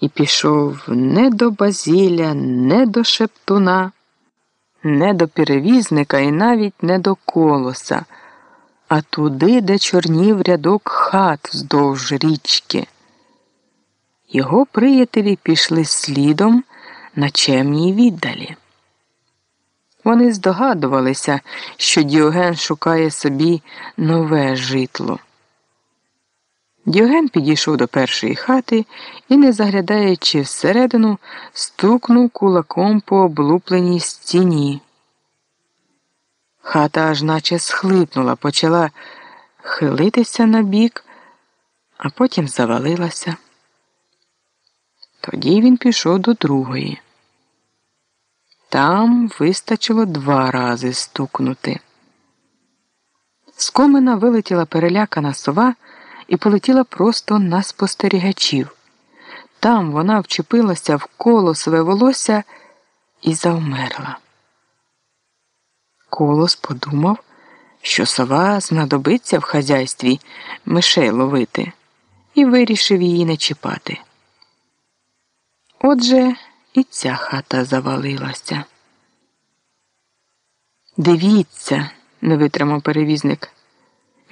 і пішов не до Базіля, не до Шептуна, не до перевізника і навіть не до колоса, а туди, де чорнів рядок хат вздовж річки. Його приятелі пішли слідом на чемній віддалі. Вони здогадувалися, що Діоген шукає собі нове житло. Діоген підійшов до першої хати і, не заглядаючи всередину, стукнув кулаком по облупленій стіні. Хата аж наче схлипнула, почала хилитися на бік, а потім завалилася. Тоді він пішов до другої. Там вистачило два рази стукнути. З комина вилетіла перелякана сова і полетіла просто на спостерігачів. Там вона вчепилася в колосове волосся і завмерла. Колос подумав, що сова знадобиться в хазяйстві мишей ловити, і вирішив її не чіпати. Отже, і ця хата завалилася. Дивіться, не витримав перевізник.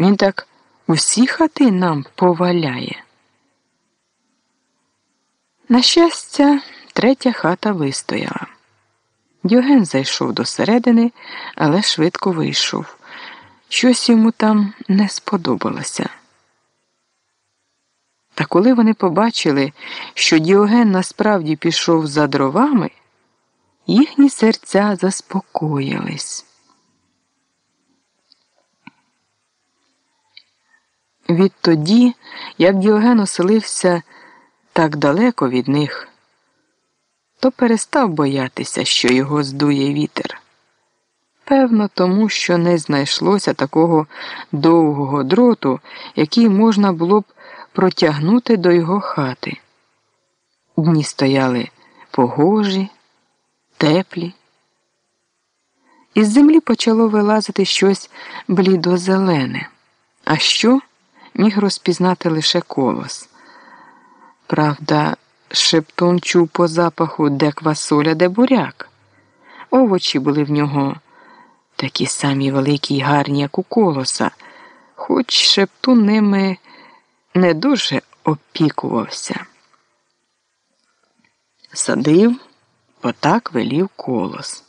Він так усі хати нам поваляє. На щастя, третя хата вистояла. Діоген зайшов до середини, але швидко вийшов. Щось йому там не сподобалося. Та коли вони побачили, що Діоген насправді пішов за дровами, їхні серця заспокоїлись. Відтоді, як Діоген оселився так далеко від них, то перестав боятися, що його здує вітер. Певно, тому що не знайшлося такого довгого дроту, який можна було б протягнути до його хати. Дні стояли погожі, теплі. Із землі почало вилазити щось блідозелене. А що міг розпізнати лише колос. Правда, шептун чув по запаху де квасоля, де буряк. Овочі були в нього такі самі великі й гарні, як у колоса, хоч шептун ними не дуже опікувався. Садив, отак велів колос.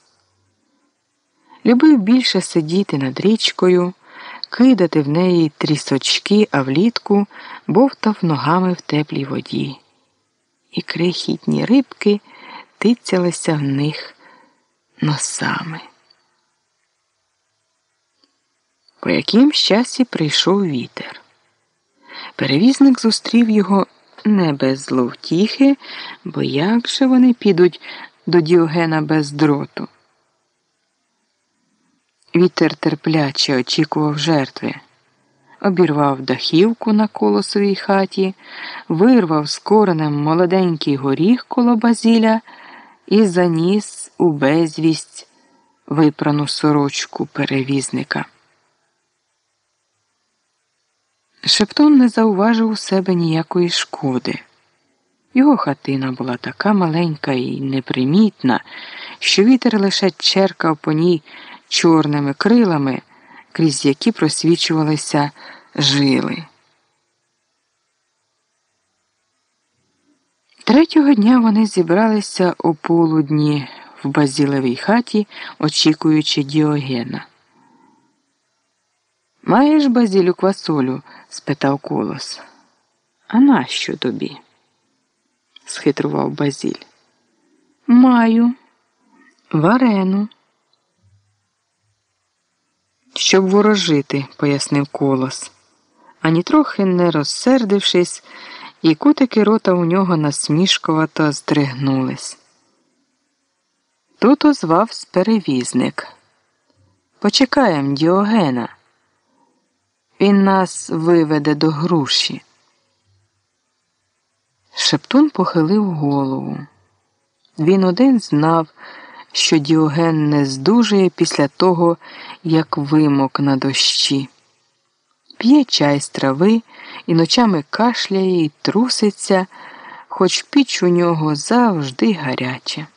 Любив більше сидіти над річкою, кидати в неї трісочки, а влітку бовтав ногами в теплій воді. І крихітні рибки тицялися в них носами. По яким щасі прийшов вітер. Перевізник зустрів його не без зловтіхи, бо як же вони підуть до Діогена без дроту? Вітер терпляче очікував жертви, обірвав дахівку на колосовій хаті, вирвав з коренем молоденький горіх коло базіля і заніс у безвість випрану сорочку перевізника. Шептун не зауважив у себе ніякої шкоди. Його хатина була така маленька і непримітна, що вітер лише черкав по ній чорними крилами, крізь які просвічувалися жили. Третього дня вони зібралися у полудні в базілевій хаті, очікуючи Діогена. Маєш базілю квасолю? спитав колос. А нащо тобі? схитрував базіль. Маю варену. Щоб ворожити, пояснив колос, ані трохи не розсердившись, і кутики рота у нього насмішкувато здригнулись. Тут озвався перевізник. Почекаєм Діогена. Він нас виведе до груші. Шептун похилив голову. Він один знав що Діоген не здужує після того, як вимок на дощі. П'є чай з трави і ночами кашляє і труситься. хоч піч у нього завжди гаряча.